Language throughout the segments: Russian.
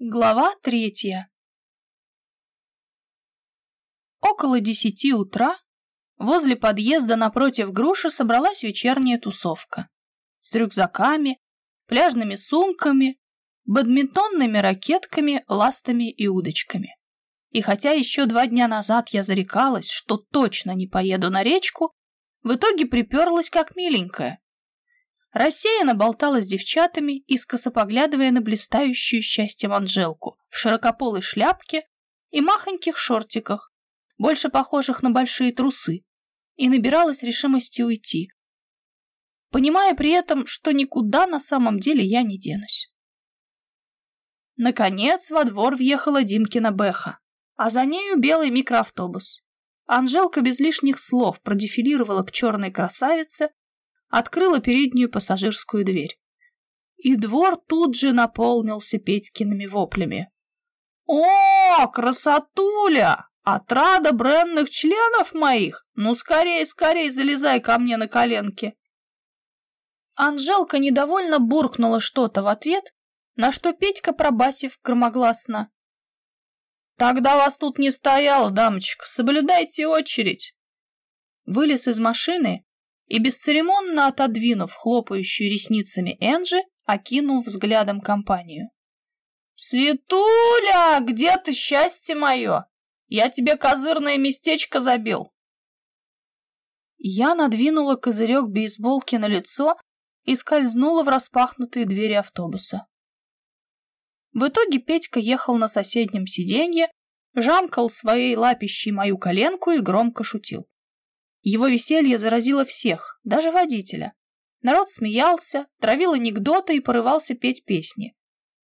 Глава третья Около десяти утра возле подъезда напротив груши собралась вечерняя тусовка с рюкзаками, пляжными сумками, бадминтонными ракетками, ластами и удочками. И хотя еще два дня назад я зарекалась, что точно не поеду на речку, в итоге приперлась как миленькая. Рассеянно болтала с девчатами, искоса поглядывая на блистающую счастьем Анжелку в широкополой шляпке и махоньких шортиках, больше похожих на большие трусы, и набиралась решимости уйти, понимая при этом, что никуда на самом деле я не денусь. Наконец во двор въехала Димкина Бэха, а за нею белый микроавтобус. Анжелка без лишних слов продефилировала к черной красавице, открыла переднюю пассажирскую дверь. И двор тут же наполнился Петькиными воплями. «О, красотуля! Отрада бренных членов моих! Ну, скорее, скорее залезай ко мне на коленки!» Анжелка недовольно буркнула что-то в ответ, на что Петька, пробасив громогласно. «Тогда вас тут не стояло, дамочка, соблюдайте очередь!» Вылез из машины и, бесцеремонно отодвинув хлопающую ресницами Энджи, окинул взглядом компанию. «Светуля, где ты, счастье мое? Я тебе козырное местечко забил!» Я надвинула козырек бейсболки на лицо и скользнула в распахнутые двери автобуса. В итоге Петька ехал на соседнем сиденье, жамкал своей лапищей мою коленку и громко шутил. Его веселье заразило всех, даже водителя. Народ смеялся, травил анекдоты и порывался петь песни.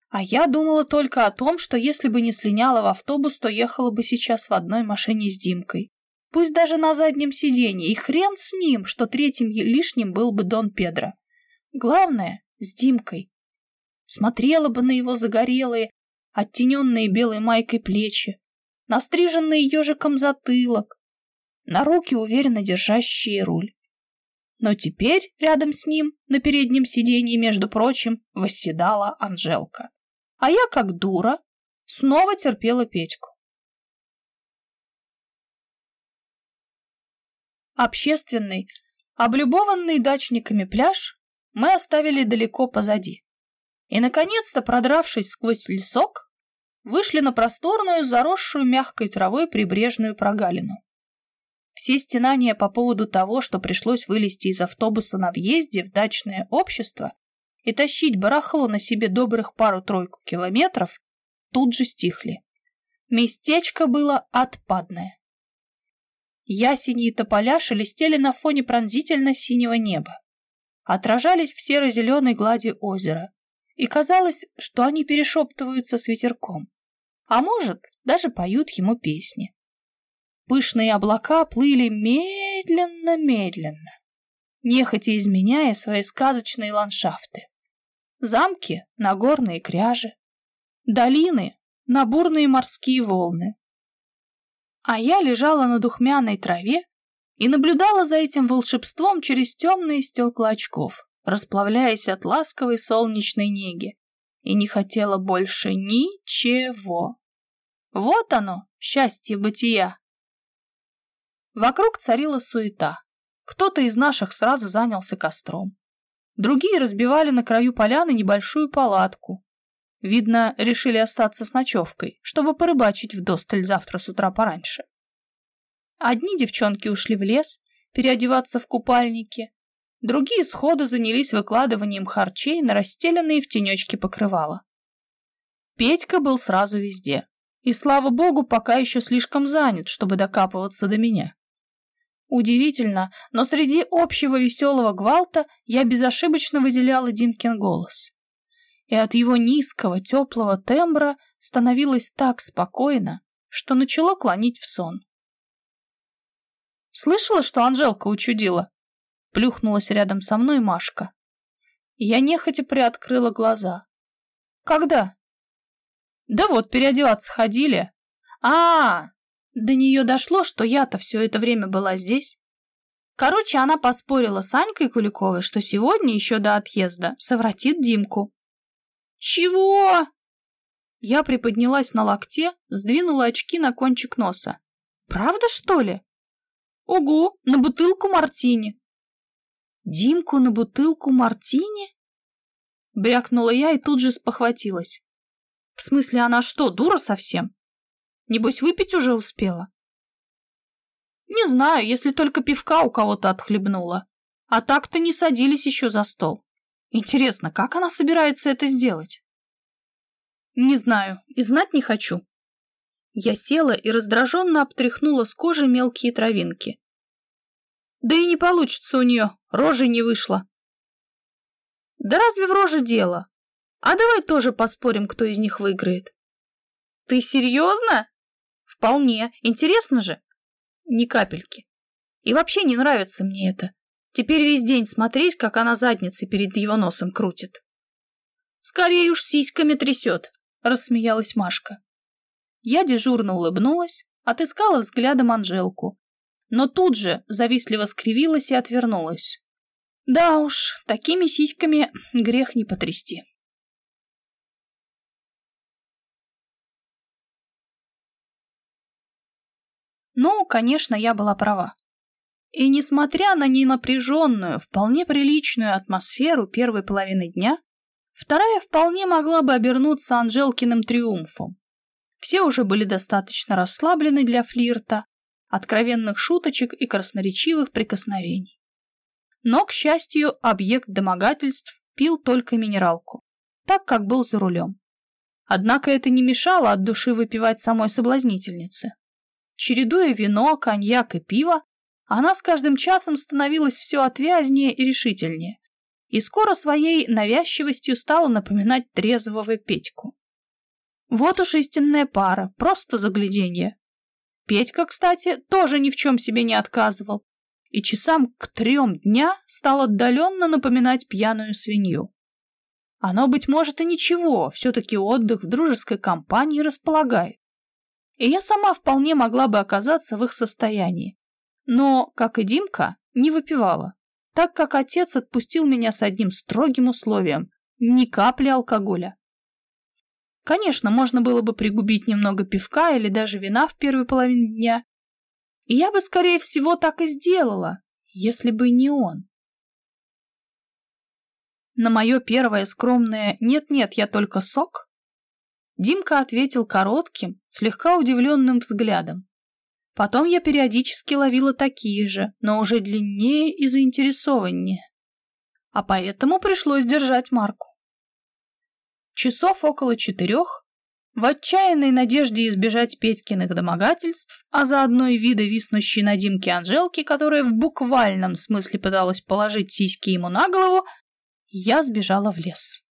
А я думала только о том, что если бы не слиняла в автобус, то ехала бы сейчас в одной машине с Димкой. Пусть даже на заднем сиденье, и хрен с ним, что третьим лишним был бы Дон Педро. Главное, с Димкой. Смотрела бы на его загорелые, оттененные белой майкой плечи, настриженный ежиком затылок, на руки уверенно держащие руль. Но теперь рядом с ним, на переднем сиденье, между прочим, восседала Анжелка. А я, как дура, снова терпела Петьку. Общественный, облюбованный дачниками пляж мы оставили далеко позади. И, наконец-то, продравшись сквозь лесок, вышли на просторную, заросшую мягкой травой прибрежную прогалину. Все стенания по поводу того, что пришлось вылезти из автобуса на въезде в дачное общество и тащить барахло на себе добрых пару-тройку километров, тут же стихли. Местечко было отпадное. Ясени и тополя шелестели на фоне пронзительно-синего неба. Отражались в серо-зеленой глади озера, и казалось, что они перешептываются с ветерком, а может, даже поют ему песни. Пышные облака плыли медленно-медленно, нехотя изменяя свои сказочные ландшафты. Замки на горные кряжи, долины на бурные морские волны. А я лежала на духмяной траве и наблюдала за этим волшебством через темные стекла очков, расплавляясь от ласковой солнечной неги, и не хотела больше ничего. Вот оно, счастье бытия. Вокруг царила суета. Кто-то из наших сразу занялся костром. Другие разбивали на краю поляны небольшую палатку. Видно, решили остаться с ночевкой, чтобы порыбачить вдосталь завтра с утра пораньше. Одни девчонки ушли в лес переодеваться в купальники, другие сходу занялись выкладыванием харчей на расстеленные в тенечке покрывала. Петька был сразу везде, и, слава богу, пока еще слишком занят, чтобы докапываться до меня. Удивительно, но среди общего веселого гвалта я безошибочно выделяла Димкин голос. И от его низкого, теплого тембра становилось так спокойно, что начало клонить в сон. «Слышала, что Анжелка учудила?» Плюхнулась рядом со мной Машка. Я нехотя приоткрыла глаза. «Когда?» «Да вот, переодеваться ходили». «А, -а, -а до нее дошло, что я-то все это время была здесь. Короче, она поспорила с Анькой Куликовой, что сегодня еще до отъезда совратит Димку. «Чего?» Я приподнялась на локте, сдвинула очки на кончик носа. Правда, что ли? Угу, на бутылку мартини. Димку на бутылку мартини? Брякнула я и тут же спохватилась. В смысле, она что, дура совсем? Небось, выпить уже успела? Не знаю, если только пивка у кого-то отхлебнула. А так-то не садились еще за стол. Интересно, как она собирается это сделать? Не знаю и знать не хочу. Я села и раздраженно обтряхнула с кожи мелкие травинки. Да и не получится у нее, рожи не вышло. Да разве в роже дело? А давай тоже поспорим, кто из них выиграет. Ты серьезно? Вполне. Интересно же? Ни капельки. И вообще не нравится мне это. Теперь весь день смотреть, как она задницей перед его носом крутит. Скорее уж сиськами трясет, рассмеялась Машка. Я дежурно улыбнулась, отыскала взглядом Анжелку, но тут же завистливо скривилась и отвернулась. Да уж, такими сиськами грех не потрясти. Ну, конечно, я была права. И несмотря на ненапряженную, вполне приличную атмосферу первой половины дня, вторая вполне могла бы обернуться Анжелкиным триумфом. Все уже были достаточно расслаблены для флирта, откровенных шуточек и красноречивых прикосновений. Но, к счастью, объект домогательств пил только минералку, так как был за рулем. Однако это не мешало от души выпивать самой соблазнительнице. Чередуя вино, коньяк и пиво, она с каждым часом становилась все отвязнее и решительнее, и скоро своей навязчивостью стала напоминать трезвого Петьку. Вот уж истинная пара, просто загляденье. Петька, кстати, тоже ни в чем себе не отказывал, и часам к трем дня стал отдаленно напоминать пьяную свинью. Оно, быть может, и ничего, все-таки отдых в дружеской компании располагает и я сама вполне могла бы оказаться в их состоянии. Но, как и Димка, не выпивала, так как отец отпустил меня с одним строгим условием – ни капли алкоголя. Конечно, можно было бы пригубить немного пивка или даже вина в первой половине дня, и я бы, скорее всего, так и сделала, если бы не он. На мое первое скромное «нет-нет, я только сок» Димка ответил коротким, слегка удивленным взглядом. Потом я периодически ловила такие же, но уже длиннее и заинтересованнее. А поэтому пришлось держать марку. Часов около четырех, в отчаянной надежде избежать Петькиных домогательств, а заодно и вида виснущей на Димке Анжелки, которая в буквальном смысле пыталась положить сиськи ему на голову, я сбежала в лес.